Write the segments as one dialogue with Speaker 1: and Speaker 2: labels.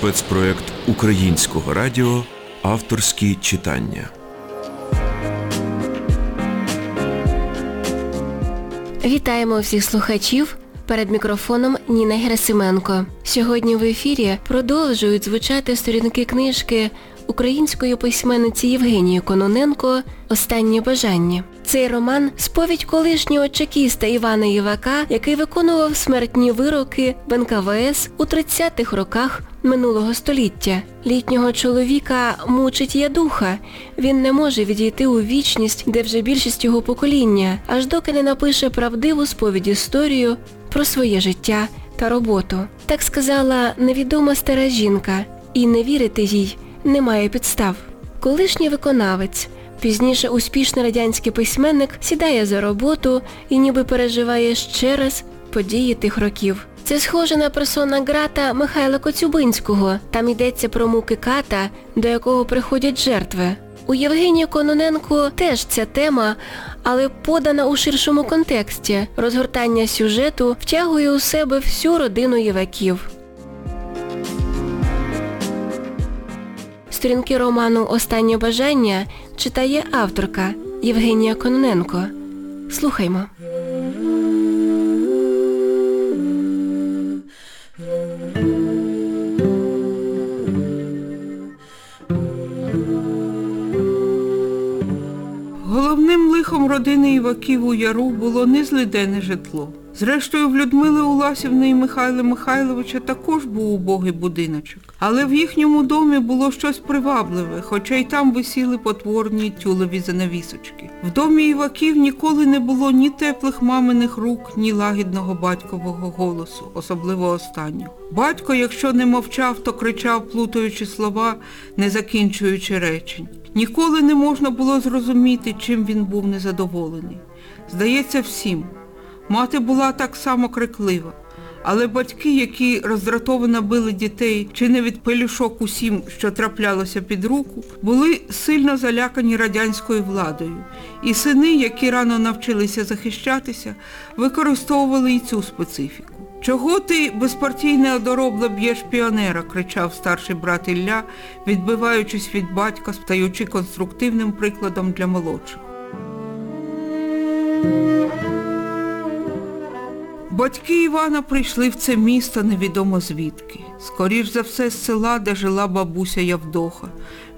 Speaker 1: спецпроект Українського радіо Авторські читання.
Speaker 2: Вітаємо всіх слухачів. Перед мікрофоном Ніна Герасименко. Сьогодні в ефірі продовжують звучати сторінки книжки української письменниці Євгенії Кононенко Останнє бажання. Цей роман сповідь колишнього чекіста Івана Євака, який виконував смертні вироки в НКВС у 30-х роках минулого століття. Літнього чоловіка мучить ядуха. Він не може відійти у вічність, де вже більшість його покоління, аж доки не напише правдиву сповідь історію про своє життя та роботу. Так сказала невідома стара жінка, і не вірити їй немає підстав. Колишній виконавець, пізніше успішний радянський письменник, сідає за роботу і ніби переживає ще раз події тих років. Це схоже на персона Грата Михайла Коцюбинського. Там йдеться про муки ката, до якого приходять жертви. У Євгенії Кононенко теж ця тема, але подана у ширшому контексті. Розгортання сюжету втягує у себе всю родину Єваків. Сторінки роману Останнє бажання читає авторка Євгенія Кононенко. Слухаймо.
Speaker 3: Родини Іваків у Яру було не злиденне житло. Зрештою, в Людмили Уласівни і Михайла Михайловича також був убогий будиночок. Але в їхньому домі було щось привабливе, хоча й там висіли потворні тюлеві занавісочки. В домі Іваків ніколи не було ні теплих маминих рук, ні лагідного батькового голосу, особливо останнього. Батько, якщо не мовчав, то кричав, плутаючи слова, не закінчуючи речень. Ніколи не можна було зрозуміти, чим він був незадоволений. Здається, всім. Мати була так само криклива. Але батьки, які роздратовано били дітей чи не від пелюшок усім, що траплялося під руку, були сильно залякані радянською владою. І сини, які рано навчилися захищатися, використовували і цю специфіку. Чого ти, безпартійне одоробле, б'єш піонера? кричав старший брат Ілля, відбиваючись від батька, стаючи конструктивним прикладом для молодших. Батьки Івана прийшли в це місто невідомо звідки. Скоріш за все з села, де жила бабуся Явдоха,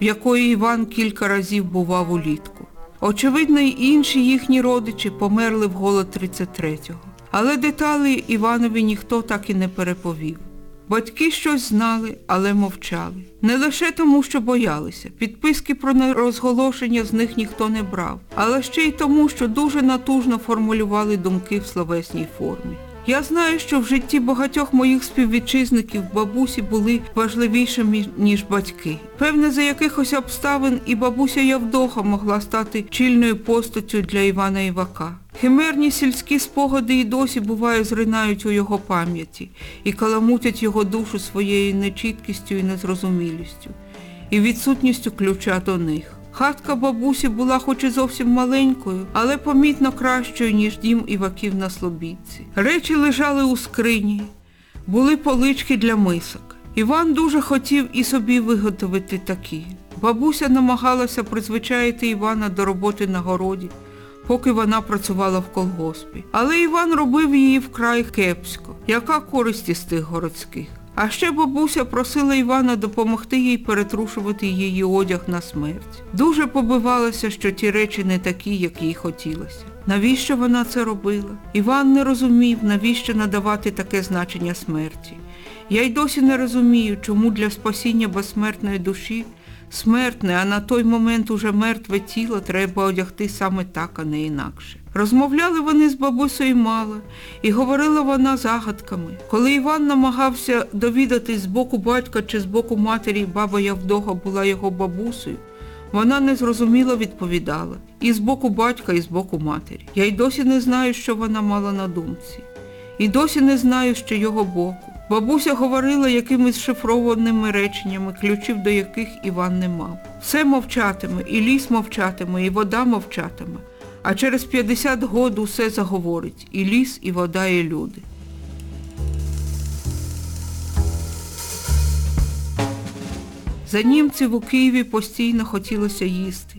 Speaker 3: в якої Іван кілька разів бував улітку. Очевидно, й інші їхні родичі померли в голод 33-го. Але деталі Іванові ніхто так і не переповів. Батьки щось знали, але мовчали. Не лише тому, що боялися. Підписки про нерозголошення з них ніхто не брав, але ще й тому, що дуже натужно формулювали думки в словесній формі. Я знаю, що в житті багатьох моїх співвітчизників бабусі були важливішими, ніж батьки. Певне, за якихось обставин і бабуся Явдоха могла стати чільною постаттю для Івана Івака. Химерні сільські спогади і досі буває зринають у його пам'яті і каламутять його душу своєю нечіткістю і незрозумілістю, і відсутністю ключа до них. Хатка бабусі була хоч і зовсім маленькою, але помітно кращою, ніж дім Іваків на Слобідці. Речі лежали у скрині, були полички для мисок. Іван дуже хотів і собі виготовити такі. Бабуся намагалася призвичаїти Івана до роботи на городі, поки вона працювала в колгоспі. Але Іван робив її вкрай кепсько. Яка користь із тих городських? А ще бабуся просила Івана допомогти їй перетрушувати її одяг на смерть. Дуже побивалася, що ті речі не такі, як їй хотілося. Навіщо вона це робила? Іван не розумів, навіщо надавати таке значення смерті. Я й досі не розумію, чому для спасіння безсмертної душі смертне, а на той момент уже мертве тіло треба одягти саме так, а не інакше. Розмовляли вони з бабусею мало, і говорила вона загадками. Коли Іван намагався довідатись з боку батька чи з боку матері, баба Явдога була його бабусею, вона незрозуміло відповідала. І з боку батька, і з боку матері. Я й досі не знаю, що вона мала на думці. І досі не знаю, що його боку. Бабуся говорила якимись шифрованими реченнями, ключів до яких Іван не мав. Все мовчатиме, і ліс мовчатиме, і вода мовчатиме. А через 50 год усе заговорить. І ліс, і вода, і люди. За німців у Києві постійно хотілося їсти.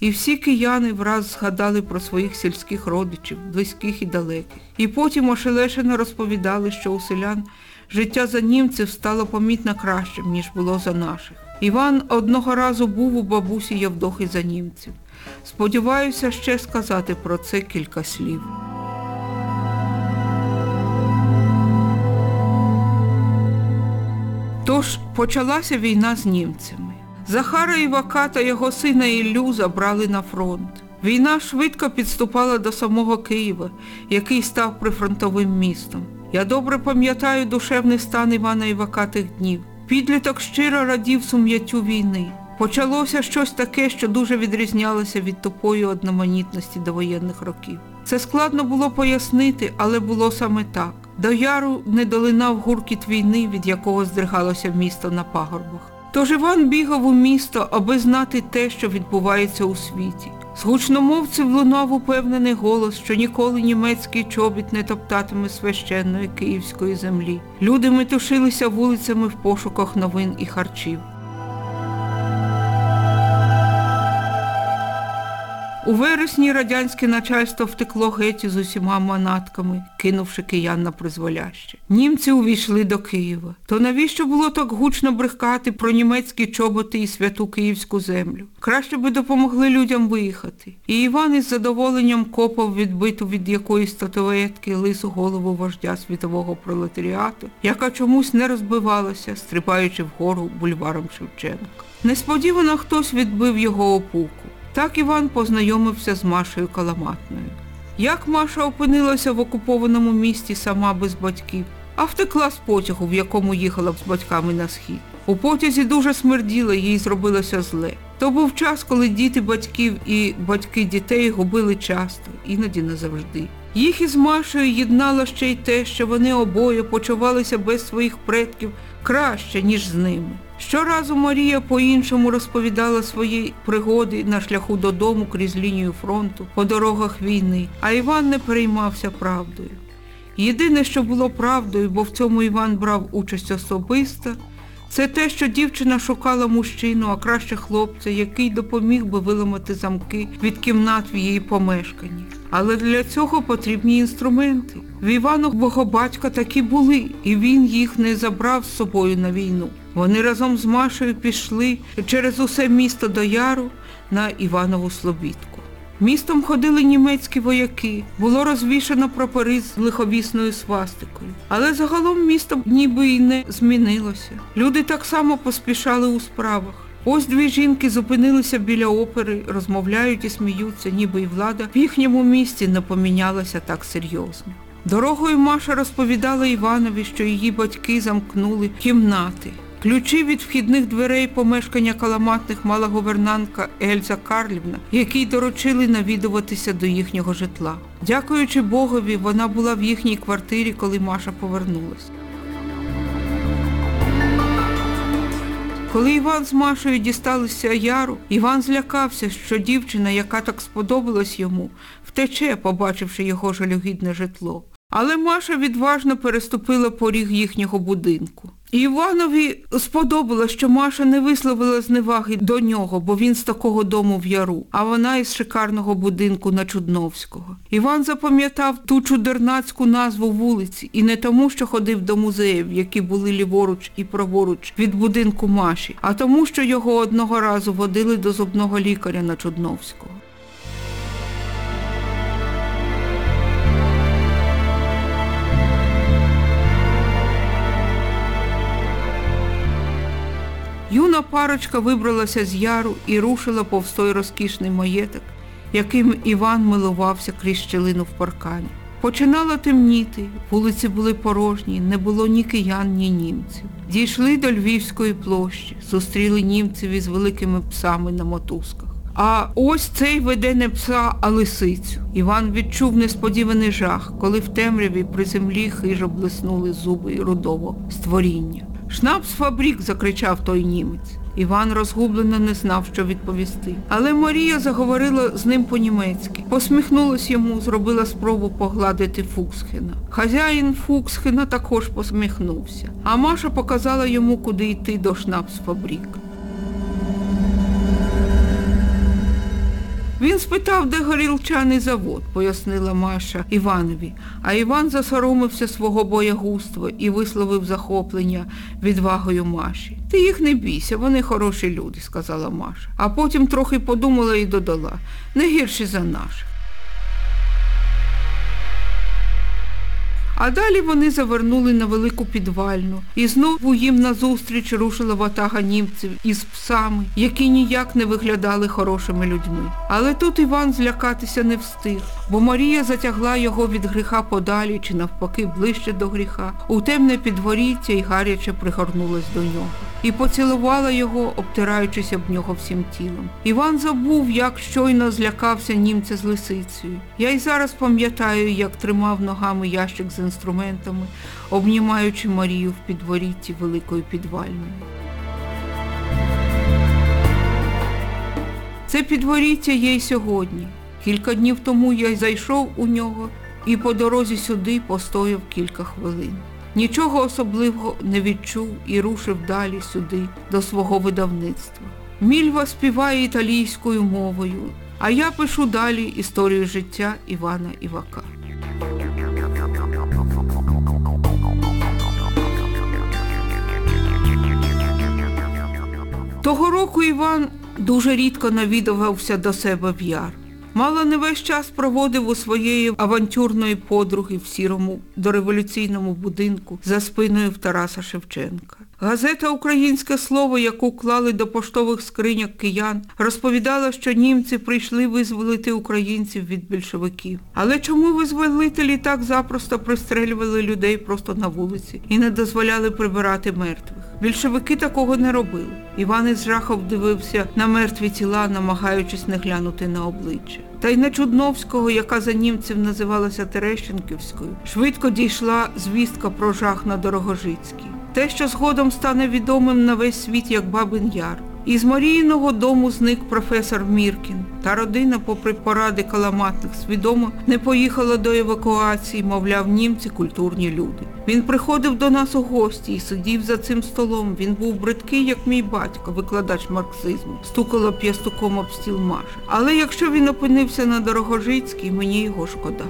Speaker 3: І всі кияни враз згадали про своїх сільських родичів, близьких і далеких. І потім ошелешено розповідали, що у селян життя за німців стало помітно кращим, ніж було за наших. Іван одного разу був у бабусі Явдохи за німців. Сподіваюся ще сказати про це кілька слів. Тож почалася війна з німцями. Захара Івака та його сина Іллю забрали на фронт. Війна швидко підступала до самого Києва, який став прифронтовим містом. Я добре пам'ятаю душевний стан Івана Івака тих днів. Підліток щиро радів сум'яттю війни. Почалося щось таке, що дуже відрізнялося від тупої одноманітності довоєнних років. Це складно було пояснити, але було саме так. До яру не долинав гуркіт війни, від якого здригалося місто на пагорбах. Тож Іван бігав у місто, аби знати те, що відбувається у світі. З гучномовців лунав упевнений голос, що ніколи німецький чобіт не топтатиме священної київської землі. Люди метушилися вулицями в пошуках новин і харчів. У вересні радянське начальство втекло геть з усіма манатками, кинувши киян на призволяще. Німці увійшли до Києва. То навіщо було так гучно брехати про німецькі чоботи і святу київську землю? Краще би допомогли людям виїхати. І Іван із задоволенням копав відбиту від якоїсь статуетки лису голову вождя світового пролетаріату, яка чомусь не розбивалася, стрибаючи вгору бульваром Шевченка. Несподівано хтось відбив його опуку. Так Іван познайомився з Машею Каламатною. Як Маша опинилася в окупованому місті сама без батьків, а втекла з потягу, в якому їхала б з батьками на схід. У потязі дуже смерділо, їй зробилося зле. То був час, коли діти батьків і батьки дітей губили часто, іноді назавжди. Їх із Машею єднало ще й те, що вони обоє почувалися без своїх предків краще, ніж з ними. Щоразу Марія по-іншому розповідала свої пригоди на шляху додому крізь лінію фронту по дорогах війни, а Іван не переймався правдою. Єдине, що було правдою, бо в цьому Іван брав участь особисто, це те, що дівчина шукала мужчину, а краще хлопця, який допоміг би виламати замки від кімнат в її помешканні. Але для цього потрібні інструменти. В Іванового батька такі були, і він їх не забрав з собою на війну. Вони разом з Машею пішли через усе місто до Яру на Іванову Слобідку. Містом ходили німецькі вояки, було розвішано прапори з лиховісною свастикою. Але загалом місто ніби й не змінилося. Люди так само поспішали у справах. Ось дві жінки зупинилися біля опери, розмовляють і сміються, ніби й влада в їхньому місті не помінялася так серйозно. Дорогою Маша розповідала Іванові, що її батьки замкнули кімнати. Ключі від вхідних дверей помешкання каламатних мала гувернантка Ельза Карлівна, якій доручили навідуватися до їхнього житла. Дякуючи Богові, вона була в їхній квартирі, коли Маша повернулась. Коли Іван з Машею дісталися яру, Іван злякався, що дівчина, яка так сподобалась йому, втече, побачивши його жалюгідне житло. Але Маша відважно переступила поріг їхнього будинку. І Іванові сподобалось, що Маша не висловила зневаги до нього, бо він з такого дому в яру, а вона із шикарного будинку на Чудновського. Іван запам'ятав ту чудернацьку назву вулиці і не тому, що ходив до музеїв, які були ліворуч і праворуч від будинку Маші, а тому, що його одного разу водили до зубного лікаря на Чудновського. Юна парочка вибралася з яру і рушила повз той розкішний маєток, яким Іван милувався крізь щелину в паркані. Починало темніти, вулиці були порожні, не було ні киян, ні німців. Дійшли до Львівської площі, зустріли німців із великими псами на мотузках. А ось цей веде не пса, а лисицю. Іван відчув несподіваний жах, коли в темряві при землі хижо блиснули зуби рудого створіння. Schnapsfabrik, закричав той німець. Іван розгублено не знав, що відповісти. Але Марія заговорила з ним по-німецьки. Посміхнулась йому, зробила спробу погладити Фуксхена. Хазяїн Фуксхена також посміхнувся. А Маша показала йому, куди йти до Schnapsfabrik. Він спитав, де горілчаний завод, пояснила Маша Іванові. А Іван засоромився свого боягузтва і висловив захоплення відвагою Маші. Ти їх не бійся, вони хороші люди, сказала Маша. А потім трохи подумала і додала, не гірші за наших. А далі вони завернули на велику підвальну, і знову їм назустріч рушила ватага німців із псами, які ніяк не виглядали хорошими людьми. Але тут Іван злякатися не встиг, бо Марія затягла його від гріха подалі чи навпаки ближче до гріха, у темне підворіття і гаряче пригорнулась до нього. І поцілувала його, обтираючись об нього всім тілом. Іван забув, як щойно злякався німця з лисицею. Я й зараз пам'ятаю, як тримав ногами ящик з інструментами, обнімаючи Марію в підворітті великої підвальної. Це підворіття є й сьогодні. Кілька днів тому я й зайшов у нього і по дорозі сюди постояв кілька хвилин. Нічого особливого не відчув і рушив далі сюди, до свого видавництва. Мільва співає італійською мовою, а я пишу далі історію життя Івана Івака. Того року Іван дуже рідко навідувався до себе в яр. Мало не весь час проводив у своєї авантюрної подруги в сірому дореволюційному будинку за спиною в Тараса Шевченка. Газета Українське слово, яку клали до поштових скриньок киян, розповідала, що німці прийшли визволити українців від більшовиків. Але чому визволителі так запросто пристрелювали людей просто на вулиці і не дозволяли прибирати мертвих? Більшовики такого не робили. Іван із жахом дивився на мертві тіла, намагаючись не глянути на обличчя. Та й на Чудновського, яка за німців називалася Терещенківською, швидко дійшла звістка про жах на Дорогожицькій. Те, що згодом стане відомим на весь світ як Бабин Яр. Із Маріїного дому зник професор Міркін, та родина, попри поради каламатних, свідомо не поїхала до евакуації, мовляв, німці культурні люди. Він приходив до нас у гості і сидів за цим столом. Він був бридкий, як мій батько, викладач марксизму, стукала п'ястуком об стіл Маша. Але якщо він опинився на Дорогожицькій, мені його шкода.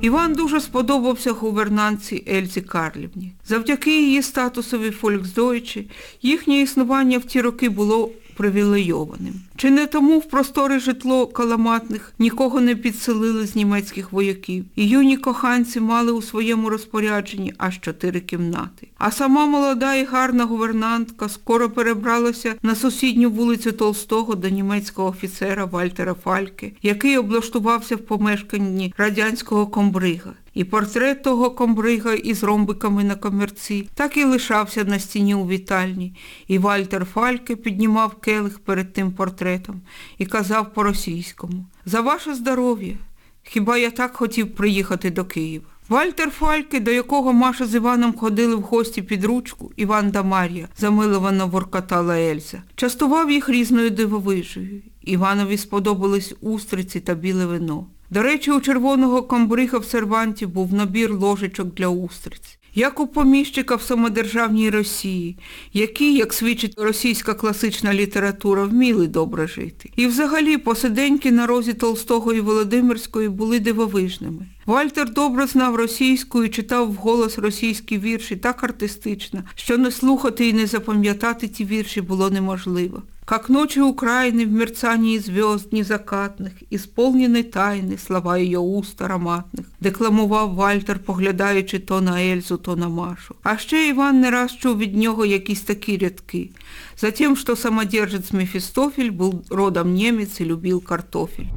Speaker 3: Іван дуже сподобався гувернантці Ельзі Карлівні. Завдяки її статусові фольксдойчі їхнє існування в ті роки було привілейованим. Чи не тому в просторе житло каламатних нікого не підселили з німецьких вояків, і юні коханці мали у своєму розпорядженні аж чотири кімнати. А сама молода і гарна гувернантка скоро перебралася на сусідню вулицю Толстого до німецького офіцера Вальтера Фальке, який облаштувався в помешканні радянського комбрига. І портрет того комбрига із ромбиками на комірці так і лишався на стіні у вітальні. І Вальтер Фальке піднімав келих перед тим портретом і казав по-російському «За ваше здоров'я! Хіба я так хотів приїхати до Києва?» Вальтер Фальке, до якого Маша з Іваном ходили в гості під ручку, Іван да Мар'я, замиловано воркотала Ельза, частував їх різною дивовижею. Іванові сподобались устриці та біле вино. До речі, у червоного комбрига в серванті був набір ложечок для устриць. Як у поміщика в самодержавній Росії, які, як свідчить російська класична література, вміли добре жити. І взагалі посиденьки на розі Толстого і Володимирської були дивовижними. Вальтер добре знав російську і читав вголос російські вірші так артистично, що не слухати і не запам'ятати ті вірші було неможливо. Как ночи Украины в мерцании звезд незакатных, исполнены тайни, слова ее уст ароматних, декламував Вальтер, поглядаючи то на Ельзу, то на Машу. А ще Іван не раз чув від нього якісь такі рядки. Затем, что самодержец Мефистофель был родом немец и любил картофель.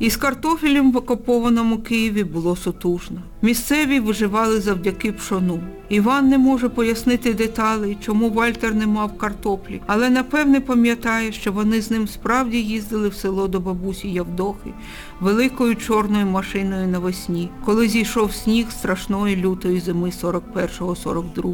Speaker 3: Із картофелем в окупованому Києві було сутужно. Місцеві виживали завдяки пшону. Іван не може пояснити деталей, чому Вальтер не мав картоплі, але напевне пам'ятає, що вони з ним справді їздили в село до бабусі Явдохи великою чорною машиною навесні, коли зійшов сніг страшної лютої зими 41-42.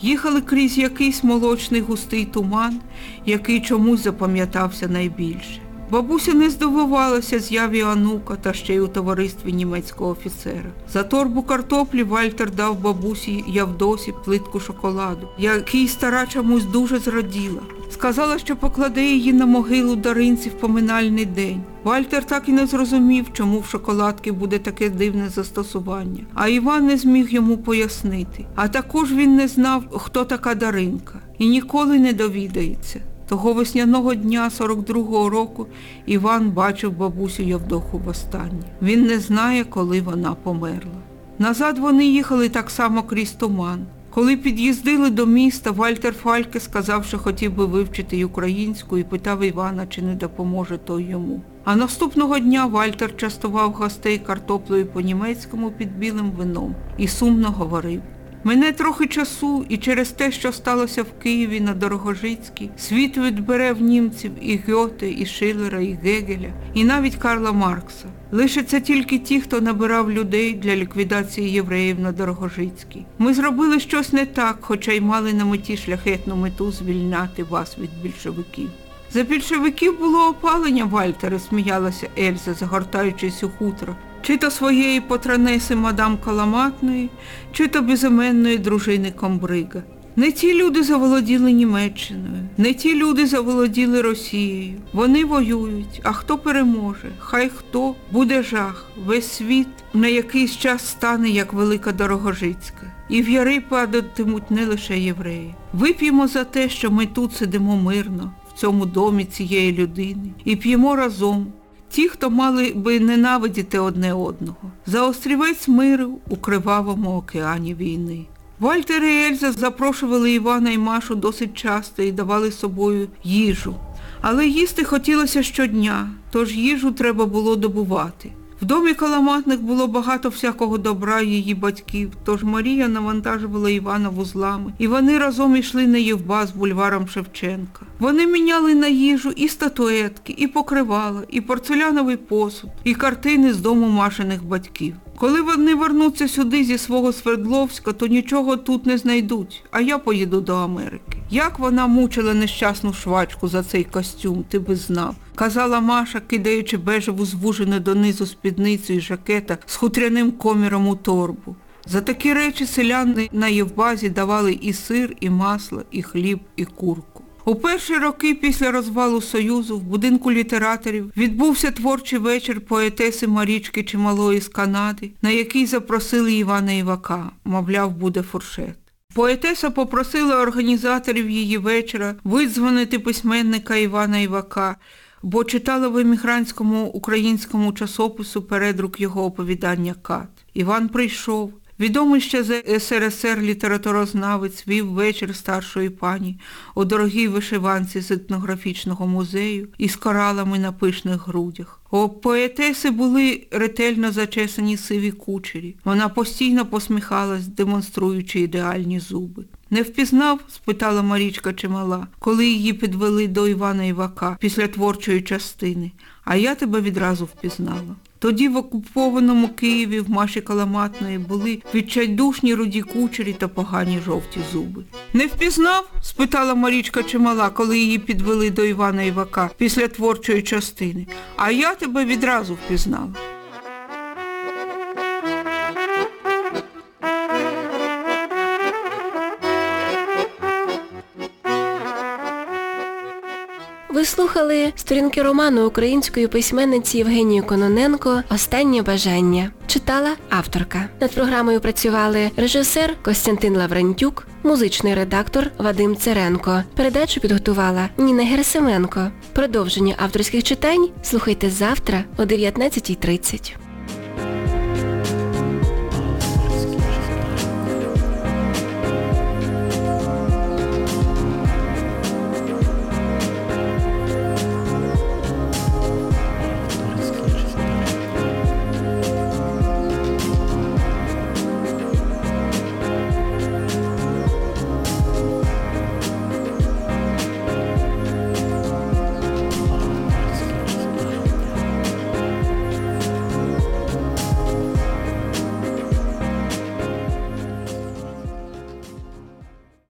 Speaker 3: Їхали крізь якийсь молочний густий туман, який чомусь запам'ятався найбільше. Бабуся не здивувалася з'яві онука та ще й у товаристві німецького офіцера. За торбу картоплі Вальтер дав бабусі Явдосі плитку шоколаду, який стара чомусь дуже зраділа. Сказала, що покладе її на могилу даринці в поминальний день. Вальтер так і не зрозумів, чому в шоколадки буде таке дивне застосування. А Іван не зміг йому пояснити. А також він не знав, хто така Даринка. І ніколи не довідається. Того весняного дня 42-го року Іван бачив бабусю Явдоху востаннє. Він не знає, коли вона померла. Назад вони їхали так само крізь туман. Коли під'їздили до міста, Вальтер Фальке сказав, що хотів би вивчити й українську і питав Івана, чи не допоможе той йому. А наступного дня Вальтер частував гостей картоплею по-німецькому під білим вином і сумно говорив. Мене трохи часу, і через те, що сталося в Києві на Дорогожицькій, світ відбере в німців і Гьоте, і Шиллера, і Гегеля, і навіть Карла Маркса. Лишаться тільки ті, хто набирав людей для ліквідації євреїв на Дорогожицькій. Ми зробили щось не так, хоча й мали на меті шляхетну мету звільняти вас від більшовиків. За більшовиків було опалення, Вальтере, сміялася Ельза, загортаючись у хутро. Чи то своєї потранеси мадам Каламатної, чи то безіменної дружини Комбрига. Не ті люди заволоділи Німеччиною, не ті люди заволоділи Росією. Вони воюють, а хто переможе? Хай хто буде жах. Весь світ на якийсь час стане, як велика Дорогожицька. І в яри падатимуть не лише євреї. Вип'ємо за те, що ми тут сидимо мирно, в цьому домі цієї людини, і п'ємо разом. Ті, хто мали би ненавидіти одне одного, за острівець миру у кривавому океані війни. Вальтер і Ельза запрошували Івана і Машу досить часто і давали собою їжу. Але їсти хотілося щодня, тож їжу треба було добувати. В домі каламатних було багато всякого добра її батьків, тож Марія навантажувала Івана вузлами, і вони разом йшли на Євбас бульваром Шевченка. Вони міняли на їжу і статуетки, і покривала, і порцеляновий посуд, і картини з дому Машиних батьків. Коли вони вернуться сюди зі свого Свердловська, то нічого тут не знайдуть, а я поїду до Америки. Як вона мучила нещасну швачку за цей костюм, ти би знав. Казала Маша, кидаючи бежеву звужену донизу спідницю і жакета з хутряним коміром у торбу. За такі речі селяни на Євбазі давали і сир, і масло, і хліб, і курку. У перші роки після розвалу Союзу в будинку літераторів відбувся творчий вечір поетеси Марічки Чималої з Канади, на який запросили Івана Івака, мовляв, буде фуршет. Поетеса попросила організаторів її вечора видзвонити письменника Івана Івака, бо читала в емігрантському українському часопису передрук його оповідання Кат. Іван прийшов. Відомий ще з СРСР літературознавець вів вечір старшої пані у дорогій вишиванці з етнографічного музею із коралами на пишних грудях. У поетеси були ретельно зачесані сиві кучері. Вона постійно посміхалась, демонструючи ідеальні зуби. Не впізнав? спитала Марічка Чимала, коли її підвели до Івана Івака після творчої частини. А я тебе відразу впізнала. Тоді в окупованому Києві в Маші Каламатної були відчайдушні руді кучері та погані жовті зуби. Не впізнав? спитала Марічка Чимала, коли її підвели до Івана Івака після творчої частини. А я тебе відразу впізнала.
Speaker 2: Слухали сторінки роману української письменниці Євгенії Кононенко Останнє бажання. Читала авторка. Над програмою працювали режисер Костянтин Лаврентюк, музичний редактор Вадим Церенко. Передачу підготувала Ніна Герасименко. Продовження авторських читань слухайте завтра о 19.30.